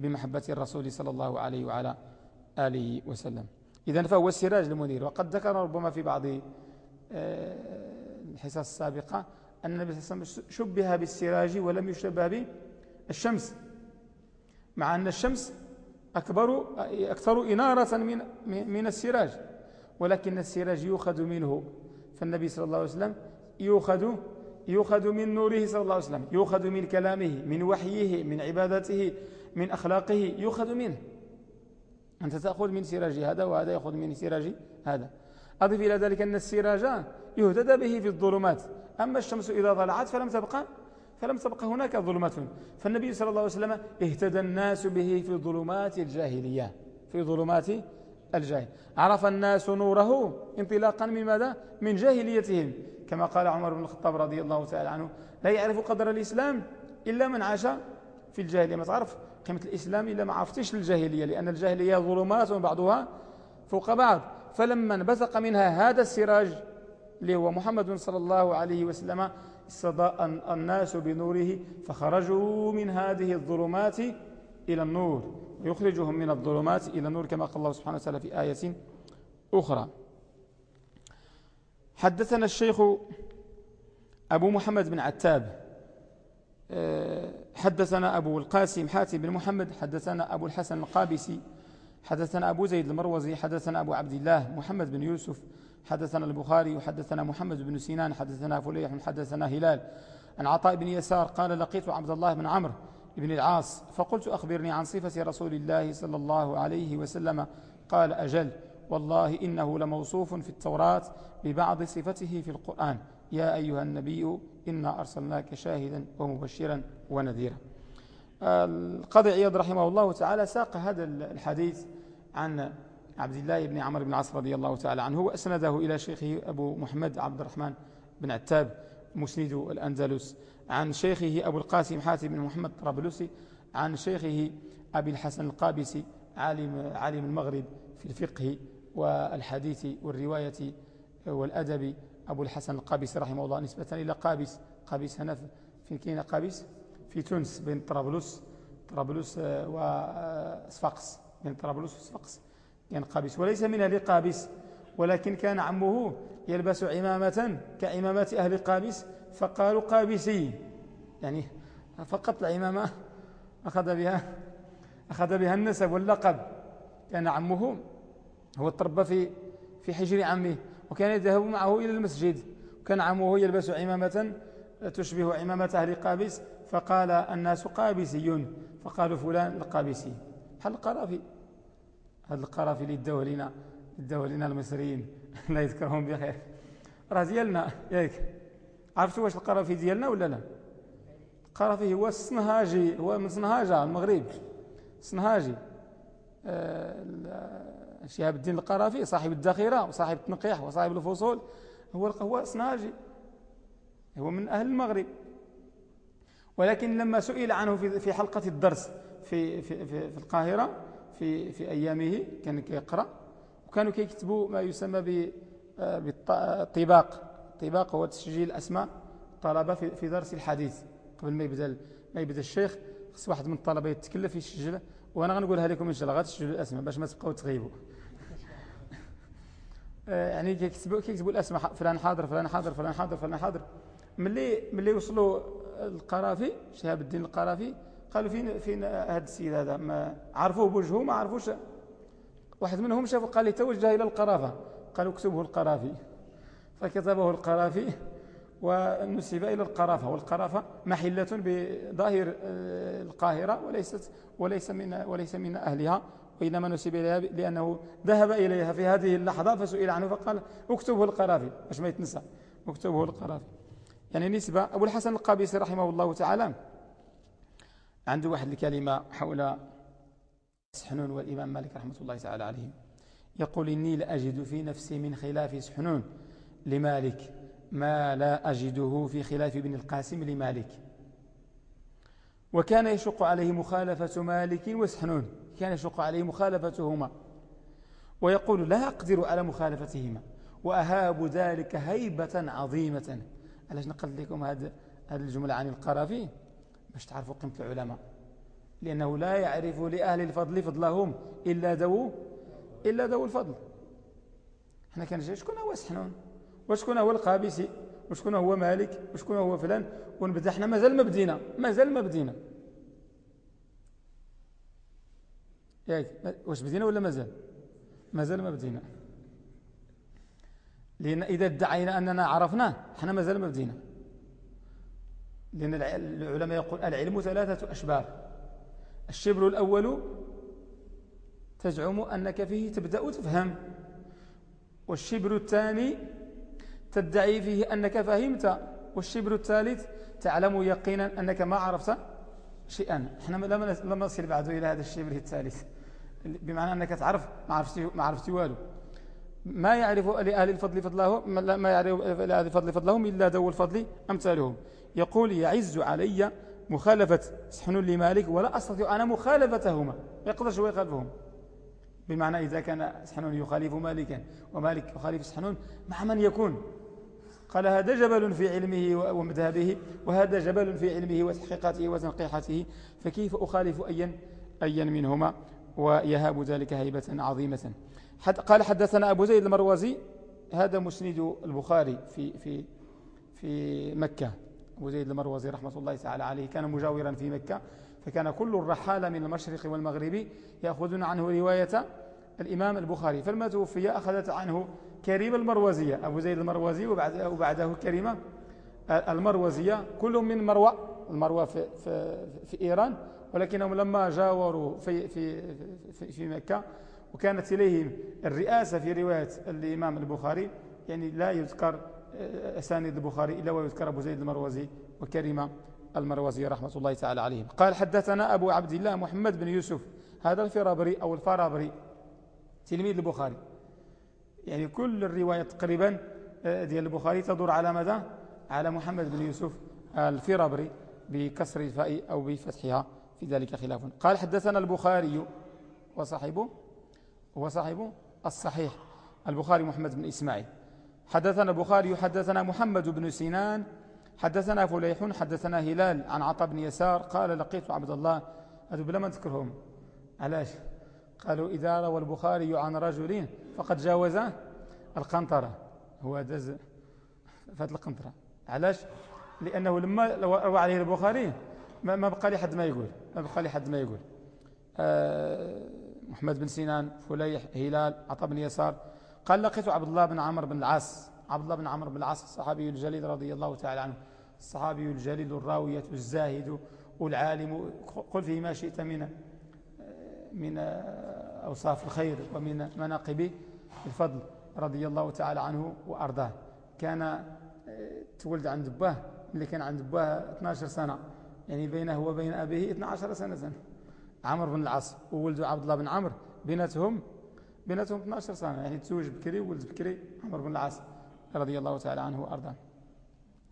بمحبة الرسول صلى الله عليه وعلى آله وسلم. إذا فهو السراج المنير. وقد ذكر ربما في بعض آه، الحصص السابقة أن النبي صلى الله عليه وسلم شبه بالسراج ولم يشبه بالشمس. مع أن الشمس أكبر أكثر إنارة من من السراج ولكن السراج يؤخذ منه. فالنبي صلى الله عليه وسلم يؤخذ يؤخذ من نوره صلى الله عليه وسلم يؤخذ من كلامه من وحيه من عبادته من أخلاقه يؤخذ منه. أنت تأخذ من سراج هذا وهذا يأخذ من سراج هذا. أضف إلى ذلك أن السراج يهتدى به في الظلمات. أما الشمس إذا طلعت فلم تبقى فلم تبقى هناك ظلمات. فالنبي صلى الله عليه وسلم اهتدى الناس به في ظلمات الجاهلية في ظلمات الجاهل. عرف الناس نوره انطلاقا من ماذا؟ من جاهليتهم. كما قال عمر بن الخطاب رضي الله تعالى عنه لا يعرف قدر الإسلام إلا من عاش في الجاهلية. ما تعرف قيمة الإسلام إلا ما عرفتش الجاهلية لأن الجاهلية ظلمات بعضها فوق بعض. فلما انبثق منها هذا السراج اللي هو محمد صلى الله عليه وسلم استضاء الناس بنوره فخرجوا من هذه الظلمات إلى النور ويخرجهم من الظلمات إلى النور كما قال الله سبحانه وتعالى في آية أخرى. حدثنا الشيخ أبو محمد بن عتاب آه، حدثنا أبو القاسم حاتم بن محمد حدثنا أبو الحسن القابسي حدثنا أبو زيد المروزي حدثنا أبو عبد الله محمد بن يوسف حدثنا البخاري وحدثنا محمد بن سنان حدثنا فليح حدثنا هلال. عن عطاء بن يسار قال لقيت عبد الله بن عمرو بن العاص فقلت أخبرني عن صفة رسول الله صلى الله عليه وسلم. قال أجل. والله إنه لموصوف في التوراة ببعض صفته في القرآن. يا أيها النبي إنا أرسلناك شاهدا ومبشرا ونذيرا. القاضي عياض رحمه الله تعالى ساق هذا الحديث عن عبد الله بن عمرو بن العاص رضي الله تعالى عنه وأسنده إلى شيخه أبو محمد عبد الرحمن بن عتاب مسند الأندلس. عن شيخه أبو القاسم حاتم بن محمد طرابلسي عن شيخه أبي الحسن القابسي عالم, عالم المغرب في الفقه والحديث والرواية والأدب. أبو الحسن القابسي رحمه الله نسبة إلى قابس قابس هنا في كين قابس؟ في تونس بين طرابلس طرابلس وصفاقس بين طرابلس وصفاقس كان قابس وليس من أهل قابس ولكن كان عمه يلبس عمامة كعمامة أهل قابس فقالوا قابسي يعني فقط العمامة أخذ بها أخذ بها النسب واللقب. كان عمه هو تربى في في حجر عمه وكان يذهب معه إلى المسجد. وكان عمه يلبس عمامة تشبه عمامة أهل قابس فقال الناس قابسيون فقالوا فلان القابسي. بحال القرافي؟ هذا القرافي اللي داوه لنا داوه لنا المصريين؟ *laughs* الله يذكرهم بخير. راه ديالنا ياك. عرفتوا واش القرافي ديالنا ولا لا؟ القرافي هو الصنهاجي هو من صنهاجة المغرب. صنهاجي. آه شهاب الدين القرافي صاحب الذخيرة وصاحب التنقيح وصاحب الفصول. هو هو صنهاجي. هو من أهل المغرب. ولكن لما سئل عنه في حلقة الدرس في, في, في, في القاهرة في, في أيامه كان يقرأ وكانوا كيكتبوا ما يسمى بالطباق. الطباق هو تسجيل أسماء طلبة في, في درس الحديث. قبل ما يبدأ ما يبدأ الشيخ خص واحد من الطلبة يتكلف يسجل وأنا غنقولها لكم إن شاء الله غتسجلوا الأسماء باش ما تبقاو تغيبوا. *laughs* آه، يعني كيكتبوا كيكتبوا الأسماء فلان حاضر فلان حاضر فلان حاضر فلان حاضر. ملي ملي وصلوا القرافي شهاب الدين القرافي قالوا فين فين هذا السيد هذا؟ ما عرفوه بوجهه ما عرفوش. واحد منهم شافوا قال لي توجه إلى القرافة. قالوا اكتبه القرافي. فكتبه القرافي ونسب إلى القرافة. والقرافة محلة بظاهر آه، القاهرة وليست وليس من وليس من أهلها وإنما نسب إليها لأنه ذهب إليها في هذه اللحظة فسئل عنه فقال اكتبه القرافي. باش ما يتنسى اكتبه القرافي. يعني نسبة. أبو الحسن القابسي رحمه الله تعالى عنده واحد الكلمة حول سحنون والإمام مالك رحمة الله تعالى عليه. يقول إني لأجد في نفسي من خلاف سحنون. لمالك. ما لا أجده في خلاف ابن القاسم لمالك. وكان يشق عليه مخالفة مالك وسحنون. كان يشق عليه مخالفتهما. ويقول لا أقدر على مخالفتهما. وأهاب ذلك هيبة عظيمة. علاش نقل لكم هذه الجملة عن القرافي؟ باش تعرفوا قيمة العلماء. لأنه لا يعرف لأهل الفضل فضلهم إلا ذو إلا ذو الفضل. إحنا كان شكون هو سحنون؟ وشكون هو القابسي؟ وشكون هو مالك؟ وشكون هو فلان؟ ونبدأ إحنا مازال ما بدينا مازال ما بدينا ياك واش بدينا ولا مازال؟ مازال ما بدينا لأن إذا ادعينا أننا عرفناه إحنا مازال ما بدينا لأن العلماء يقول العلم ثلاثة أشبار الشبر الأول تزعم أنك فيه تبدأ تفهم والشبر الثاني تدعي فيه أنك فهمت. والشبر الثالث تعلم يقينا أنك ما عرفت شيئا. إحنا لم نصل بعد إلى هذا الشبر الثالث. بمعنى أنك تعرف ما عرفت, ما عرفت والو. ما يعرف لأهل الفضل فضله ما يعرف لأهل الفضل فضلهم إلا ذو الفضل أمثالهم. يقول يعز علي مخالفة سحنون لمالك ولا أستطيع أنا مخالفتهما. يقدر هو يخالفهم بمعنى إذا كان سحنون يخالف مالكا ومالك يخالف سحنون مع من يكون؟ قال هذا جبل في علمه ومذهبه وهذا جبل في علمه وتحقيقاته وتنقيحاته فكيف أخالف أيا, أيا منهما؟ ويهاب ذلك هيبة عظيمة. حد قال حدثنا أبو زيد المروزي هذا مسند البخاري في, في, في مكة. أبو زيد المروزي رحمة الله تعالى عليه كان مجاورا في مكة فكان كل الرحالة من المشرق والمغرب يأخذون عنه رواية الإمام البخاري. فلما توفي أخذت عنه كريم المروزية أبو زيد المروزي وبعد وبعده كريمة المروزية كلهم من مروى المروى في, في, في إيران ولكنهم لما جاوروا في, في, في, في مكة وكانت إليهم الرئاسة في رواية الإمام البخاري يعني لا يذكر أسانيد البخاري إلا ويذكر أبو زيد المروزي وكريمة المروزي رحمة الله تعالى عليهم. قال حدثنا أبو عبد الله محمد بن يوسف هذا الفرابري أو الفرابري تلميذ البخاري. يعني كل الرواية تقريبا آه، ديال البخاري تدور على ماذا؟ على محمد بن يوسف الفرابري بكسر الفاء أو بفتحها في ذلك خلاف. قال حدثنا البخاري. وصاحبه؟ وصاحبه الصحيح البخاري محمد بن إسماعيل. حدثنا البخاري حدثنا محمد بن سنان حدثنا فليح حدثنا هلال عن عطا بن يسار قال لقيت عبد الله. هذا بلا ما نذكرهم. علاش؟ قالوا إذا روى البخاري عن رجل فقد جاوز القنطرة. هو دز فات القنطرة. علاش؟ لأنه لما روى عليه البخاري ما بقى لي حد ما يقول ما بقى لي حد ما يقول. آه، محمد بن سنان فليح هلال عطا بن يسار. قال لقيت عبد الله بن عمرو بن العاص. عبد الله بن عمرو بن العاص الصحابي الجليل رضي الله تعالى عنه. الصحابي الجليل الراوية الزاهد والعالم. قل فيه ما شئت من من أوصاف الخير ومن مناقب الفضل رضي الله تعالى عنه وأرضاه. كان تولد عند باه اللي كان عند باه 12 سنة. يعني بينه وبين أبيه 12 سنة. عمرو بن العاص وولده عبد الله بن عمرو بيناتهم بيناتهم 12 سنة يعني تزوج بكري وولد بكري عمرو بن العاص رضي الله تعالى عنه وأرضاه.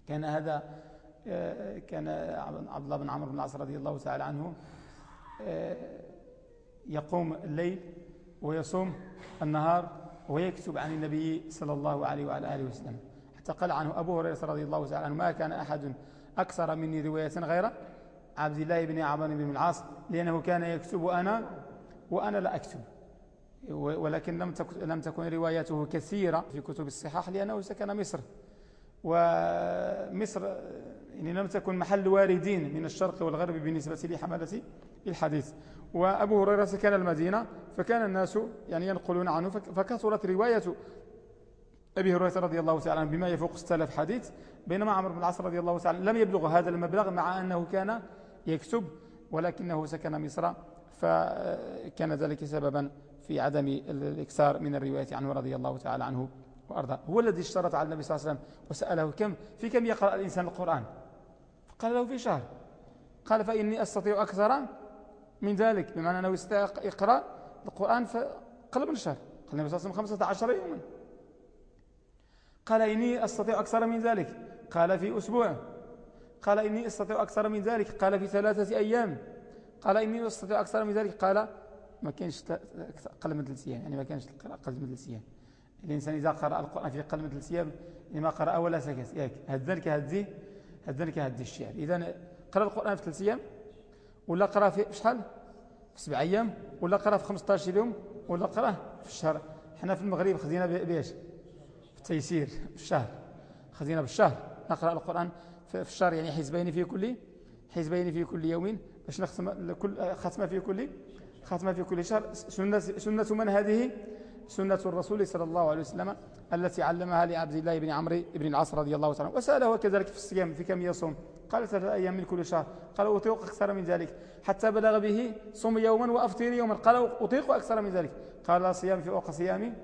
كان هذا آه، كان عبد الله بن عمرو بن العاص رضي الله تعالى عنه آه، يقوم الليل ويصوم النهار ويكتب عن النبي صلى الله عليه وعلى آله وسلم. حتى قال عنه أبو هريرة رضي الله تعالى عنه ما كان أحد أكثر مني رواية غير عبد الله بن عمرو بن العاص لأنه كان يكتب أنا وأنا لا أكتب. ولكن لم لم تكن رواياته كثيرة في كتب الصحاح لأنه سكن مصر. ومصر يعني لم تكن محل واردين من الشرق والغرب بالنسبة لحملة الحديث. وأبو هريرة سكن المدينة فكان الناس يعني ينقلون عنه فكثرت رواية أبي هريرة رضي الله تعالى بما يفوق 6000 حديث بينما عمرو بن العاص رضي الله تعالى لم يبلغ هذا المبلغ مع أنه كان يكتب ولكنه سكن مصر فكان ذلك سببا في عدم الإكثار من الرواية عنه رضي الله تعالى عنه وأرضاه. هو الذي اشترط على النبي صلى الله عليه وسلم وسأله كم في كم يقرأ الإنسان القرآن؟ فقال له في شهر. قال فإني أستطيع أكثر من ذلك بمعنى أنه يقرأ القرآن فقلب الشهر. قال النبي صلى الله عليه وسلم 15 يوما. قال إني أستطيع أكثر من ذلك. قال في أسبوع. قال إني أستطيع أكثر من ذلك. قال في ثلاثة أيام. قال إني أستطيع أكثر من ذلك. قال ما كانش أقل من ثلاث أيام. يعني ما كانش أقل من ثلاث أيام. الإنسان إذا قرأ القرآن في أقل من ثلاث أيام ما قرأ ولا سكت. ياك. هذنك هدي هذنك هدي الشعر. إذا قرأ القرآن في ثلاث أيام ولا قرأ في شحال؟ في سبع أيام ولا قرأ في 15 يوم ولا قرأ في الشهر. إحنا في المغرب خذينا بإيش؟ في التيسير في الشهر. خذينا بالشهر. نقرأ القرآن في الشهر يعني حزبين في كل حزبين في كل يوم باش نختم كل ختمة في كل ختمة في كل شهر. سنة, سنة من هذه؟ سنة الرسول صلى الله عليه وسلم التي علمها لعبد الله بن عمرو بن العاص رضي الله تعالى وسأله كذلك في الصيام في كم يصوم؟ قال ثلاثة أيام من كل شهر. قال أطيق أكثر من ذلك. حتى بلغ به صوم يوما وأفطر يوما. قال أطيق أكثر من ذلك. قال صيام في أوق صيام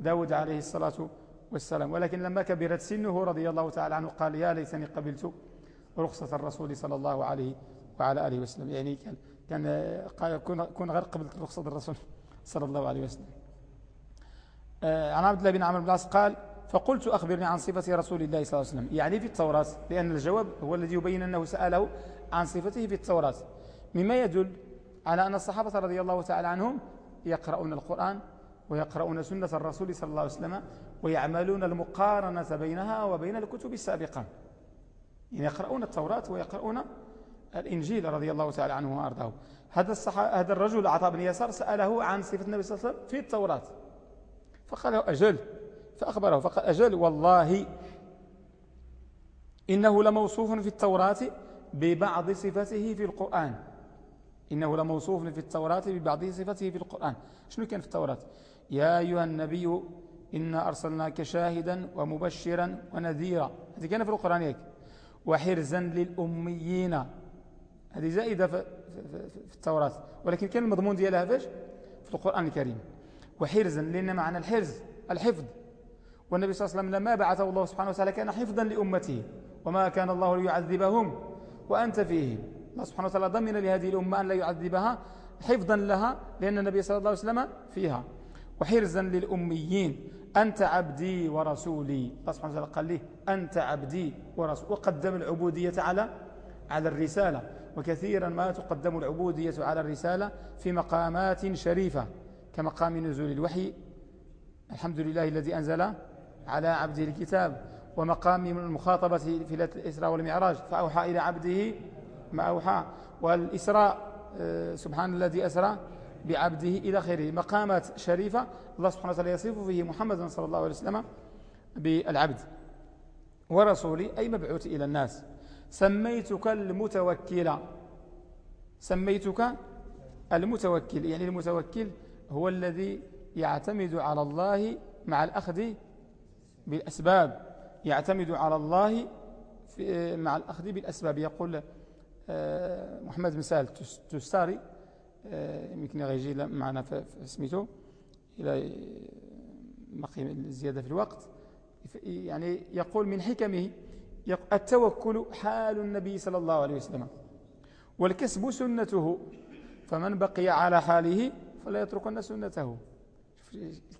داود عليه الصلاة والسلام. ولكن لما كبرت سنه رضي الله تعالى عنه قال يا ليتني قبلت رخصة الرسول صلى الله عليه وعلى آله وسلم. يعني كان كان كون غير قبلت رخصة الرسول *laughs* صلى الله عليه وسلم. آه، عن عبد الله بن عمرو بن العاص قال فقلت أخبرني عن صفة رسول الله صلى الله عليه وسلم. يعني في التوراة لأن الجواب هو الذي يبين أنه سأله عن صفته في التوراة. مما يدل على أن الصحابة رضي الله تعالى عنهم يقرؤون القرآن ويقرؤون سنة الرسول صلى الله عليه وسلم ويعملون المقارنة بينها وبين الكتب السابقة. يعني يقرؤون التوراة ويقرؤون الإنجيل رضي الله تعالى عنه وأرضاه. هذا, هذا الرجل عطاء بن يسار سأله عن صفة النبي صلى الله عليه وسلم في التوراة. فقال له أجل. فأخبره فقال أجل والله إنه لموصوف في التوراة ببعض صفته في القرآن. إنه لموصوف في التوراة ببعض صفته في القرآن. شنو كان في التوراة؟ يا أيها النبي إنا أرسلناك شاهدا ومبشرا ونذيرا. هذه كان في القرآن يك وحرزا للأميين. هذه زائدة في, في التوراة. ولكن كان المضمون ديالها فاش؟ في القرآن الكريم. وحرزا لأن معنى الحرز الحفظ. والنبي صلى الله عليه وسلم لما بعثه الله سبحانه وتعالى كان حفظا لأمته. وما كان الله ليعذبهم. وأنت فيهم. الله سبحانه وتعالى ضمن لهذه الأمة أن لا يعذبها حفظا لها لأن النبي صلى الله عليه وسلم فيها. وحرزا للأميين. أنت عبدي ورسولي. الله سبحانه وتعالى قال لي أنت عبدي ورسولي. وقدم العبودية على على الرسالة. وكثيرا ما تقدم العبودية على الرسالة في مقامات شريفة كمقام نزول الوحي. الحمد لله الذي أنزل على عبده الكتاب. ومقام المخاطبة في الإسراء والمعراج فأوحى إلى عبده ما أوحى. والإسراء آه، سبحان الذي أسرى بعبده إلى خيره مقامات شريفة الله سبحانه وتعالى يصف فيه محمد صلى الله عليه وسلم بالعبد ورسولي أي مبعوث إلى الناس. سميتك المتوكل. سميتك المتوكل. يعني المتوكل هو الذي يعتمد على الله مع الأخذ بالأسباب. يعتمد على الله مع الأخذ بالأسباب. يقول آه، محمد بن سهل تستاري يمكن غيجي معنا في سميتو إلى الزيادة في الوقت. يعني يقول من حكمه التوكل حال النبي صلى الله عليه وسلم والكسب سنته فمن بقي على حاله فلا يتركن سنته.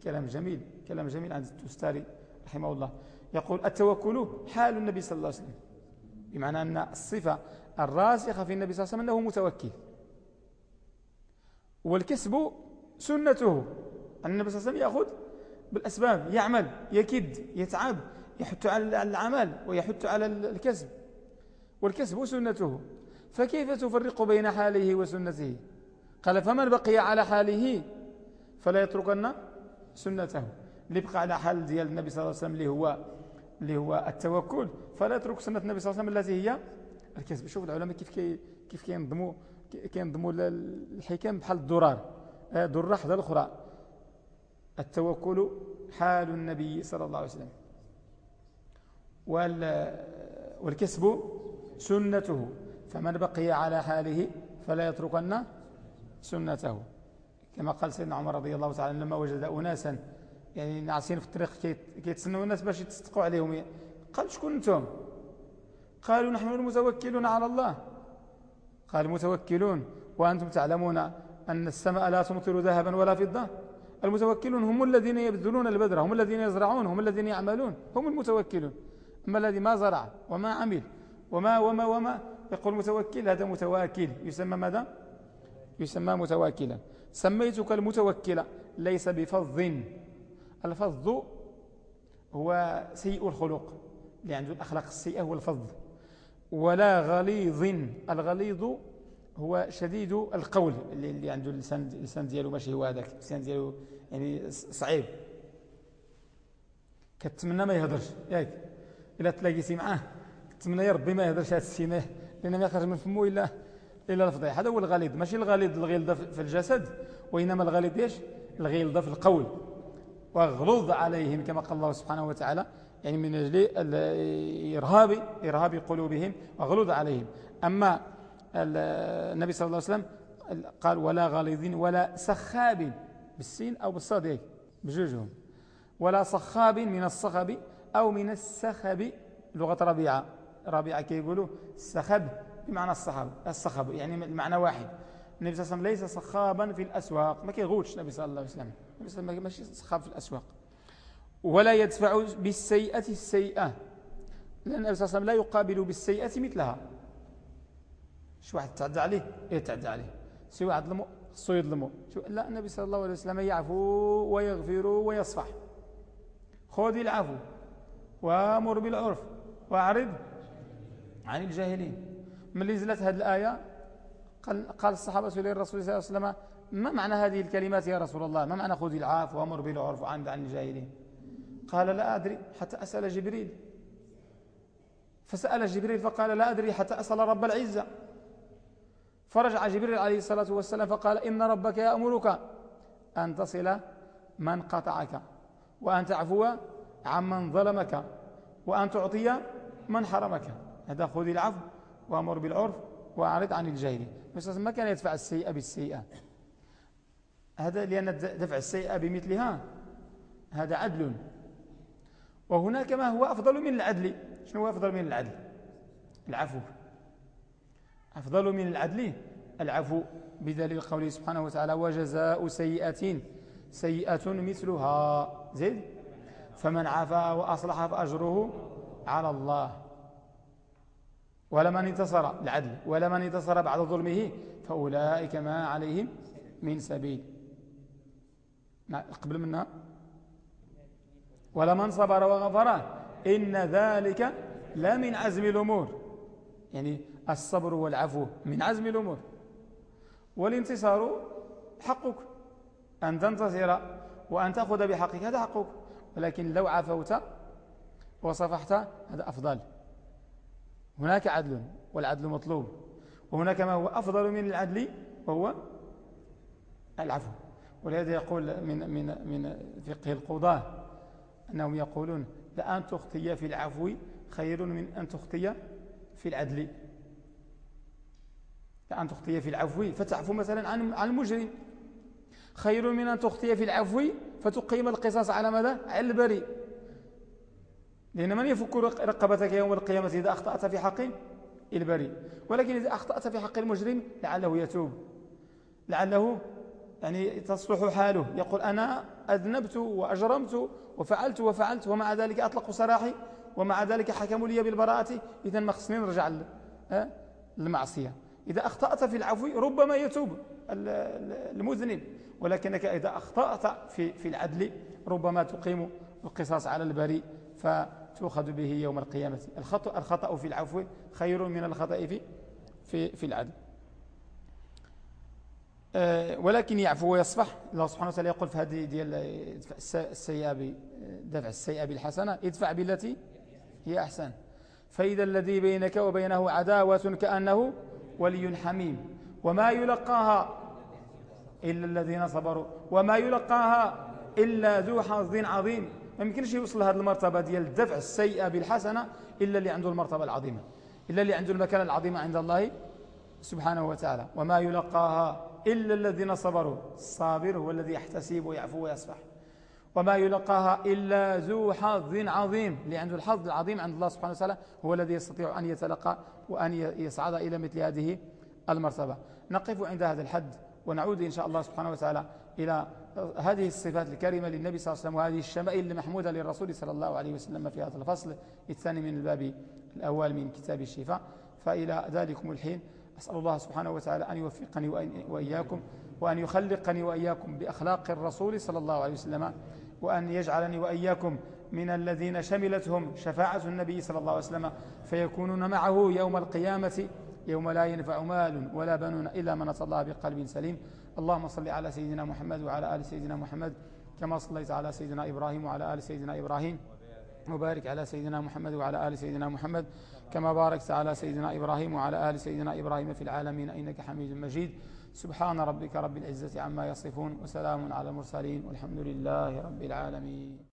كلام جميل كلام جميل عند التستاري رحمه الله. يقول التوكل حال النبي صلى الله عليه وسلم بمعنى أن الصفة الراسخة في النبي صلى الله عليه وسلم أنه متوكل. والكسب سنته. النبي صلى الله عليه وسلم يأخذ بالأسباب يعمل يكد يتعب يحث على العمل ويحث على الكسب. والكسب سنته. فكيف تفرق بين حاله وسنته؟ قال فمن بقي على حاله فلا يتركن سنته. اللي بقى على حال ديال النبي صلى الله عليه وسلم اللي هو اللي هو التوكل. فلا يترك سنة النبي صلى الله عليه وسلم التي هي الكسب. شوف العلماء كيف كي كيف كينظموا كينظموا الحكم بحال الدرار. آه، درة حدا الأخرى. التوكل حال النبي صلى الله عليه وسلم. والكسب سنته. فمن بقي على حاله فلا يتركن سنته. كما قال سيدنا عمر رضي الله تعالى لما وجد أناسا يعني ناعسين في الطريق كيتسنوا الناس باش يتصدقوا عليهم. قال شكون أنتم؟ قالوا نحن المتوكلون على الله. قال المتوكلون وأنتم تعلمون أن السماء لا تمطر ذهبا ولا فضة. المتوكلون هم الذين يبذلون البذرة هم الذين يزرعون هم الذين يعملون هم المتوكلون. أما الذي ما زرع وما عمل وما وما وما يقول متوكل هذا متواكل. يسمى ماذا؟ يسمى متواكلا. سميتك المتوكل ليس بفظ. الفظ هو سيء الخلق اللي عنده الأخلاق السيئة هو الفظ. ولا غليظ. الغليظ هو شديد القول. اللي عنده اللسان اللسان ديالو ماشي هو هذاك. اللسان ديالو يعني صعيب. كتمنى ما يهضرش ياك. إلا تلاقيتي معاه كتمنى يا ربي ما يهضرش هذا السيمة. لأن ما يخرج من فمه الا إلا الفضيح هذا هو الغليظ. ماشي الغليظ الغلظه في الجسد وإنما الغليظ إيش؟ الغلظه في القول. واغلظ عليهم كما قال الله سبحانه وتعالى يعني من أجل إرهاب إرهاب قلوبهم وغلظ عليهم. أما النبي صلى الله عليه وسلم قال ولا غليظ ولا سخاب بالسين أو بالصاد بجوجهم. ولا صخاب من الصخب أو من السخب. لغة ربيعة. ربيعة كي يقولوا السخب بمعنى الصخب الصخب يعني المعنى واحد. النبي صلى الله عليه وسلم ليس صخابا في الأسواق. ما كيغوتش النبي صلى الله عليه وسلم. النبي صلى الله عليه وسلم ماشي صخاب في الأسواق. ولا يدفع بالسيئة السيئة. لأن النبي صلى الله عليه وسلم لا يقابل بالسيئة مثلها. شو واحد تعدى عليه؟ إيه تعدى عليه. سي واحد ظلمه خصو يظلمه لا النبي صلى الله عليه وسلم يعفو ويغفر ويصفح. خذ العفو وأمر بالعرف وأعرض عن الجاهلين. من اللي نزلت هذه الآية؟ قال, قال الصحابة للرسول صلى الله عليه وسلم ما معنى هذه الكلمات يا رسول الله؟ ما معنى خذ العفو وأمر بالعرف وعن عن الجاهلين؟ قال لا أدري حتى أسأل جبريل. فسأل جبريل فقال لا أدري حتى أسأل رب العزة. فرجع جبريل عليه الصلاة والسلام فقال إن ربك يأمرك أن تصل من قطعك وأن تعفو عمن ظلمك وأن تعطي من حرمك. هذا خذ العفو وأمر بالعرف وأعرض عن الجاهلين بس ما كان يدفع السيئة بالسيئة. هذا لأن دفع السيئة بمثلها. هذا عدل. وهناك ما هو أفضل من العدل. شنو هو أفضل من العدل؟ العفو. أفضل من العدل العفو. بدليل قوله سبحانه وتعالى وجزاء سيئة سيئة مثلها. زيد فمن عفا وأصلح فأجره على الله. ولمن انتصر العدل. ولمن انتصر بعد ظلمه فأولئك ما عليهم من سبيل. قبل منها ولمن صبر وغفر إن ذلك لا من عزم الأمور. يعني الصبر والعفو من عزم الأمور. والانتصار حقك. أن تنتصر وأن تأخذ بحقك هذا حقك. ولكن لو عفوت وصفحت هذا أفضل. هناك عدل والعدل مطلوب. وهناك ما هو أفضل من العدل وهو العفو. ولهذا يقول من, من, من فقه القضاة أنهم يقولون لأن تخطي في العفو خير من أن تخطي في العدل. لأن تخطي في العفو فتعفو مثلا عن المجرم. خير من أن تخطي في العفو فتقيم القصاص على ماذا؟ على البريء. لأن من يفك رقبتك يوم القيامة إذا أخطأت في حق البريء؟ ولكن إذا أخطأت في حق المجرم لعله يتوب لعله يعني تصلح حاله. يقول أنا أذنبت وأجرمت وفعلت وفعلت ومع ذلك أطلقوا سراحي ومع ذلك حكموا لي بالبراءة. إذا ما خصني نرجع للمعصية. إذا أخطأت في العفو ربما يتوب المذنب. ولكنك إذا أخطأت في في العدل ربما تقيم القصاص على البريء فتؤخذ به يوم القيامة. الخطأ, الخطأ في العفو خير من الخطأ في في في العدل. ولكن يعفو ويصفح. الله سبحانه وتعالى يقول في هذه ديال السيئة دفع السيئة بالحسنة ادفع بالتي هي أحسن. فإذا الذي بينك وبينه عداوة كأنه ولي حميم. وما يلقاها إلا الذين صبروا. وما يلقاها إلا ذو حظ عظيم. ما يمكنش يوصل هذه المرتبة ديال دفع السيئة بالحسنة إلا اللي عنده المرتبة العظيمة. إلا اللي عنده المكانة العظيمة عند الله سبحانه وتعالى. وما يلقاها إلا الذين صبروا. الصابر هو الذي يحتسب ويعفو ويصفح. وما يلقاها إلا ذو حظ عظيم. اللي الحظ العظيم عند الله سبحانه وتعالى هو الذي يستطيع أن يتلقى وأن يصعد إلى مثل هذه المرتبة. نقف عند هذا الحد ونعود إن شاء الله سبحانه وتعالى إلى هذه الصفات الكريمة للنبي صلى الله عليه وسلم وهذه الشمائل المحمودة للرسول صلى الله عليه وسلم في هذا الفصل الثاني من الباب الأول من كتاب الشفاء. فإلى ذلكم الحين. أسأل الله سبحانه وتعالى أن يوفقني وإياكم وأن يخلقني وإياكم بأخلاق الرسول صلى الله عليه وسلم وأن يجعلني وإياكم من الذين شملتهم شفاعة النبي صلى الله عليه وسلم فيكونون معه يوم القيامة يوم لا ينفع مال ولا بنون إلا من أتى الله بقلب سليم. اللهم صل على سيدنا محمد وعلى آل سيدنا محمد كما صليت على سيدنا إبراهيم وعلى آل سيدنا إبراهيم وبارك على سيدنا محمد وعلى آل سيدنا محمد. كما باركت على سيدنا إبراهيم وعلى آل سيدنا إبراهيم في العالمين إنك حميد مجيد. سبحان ربك رب العزة عما يصفون وسلام على المرسلين والحمد لله رب العالمين.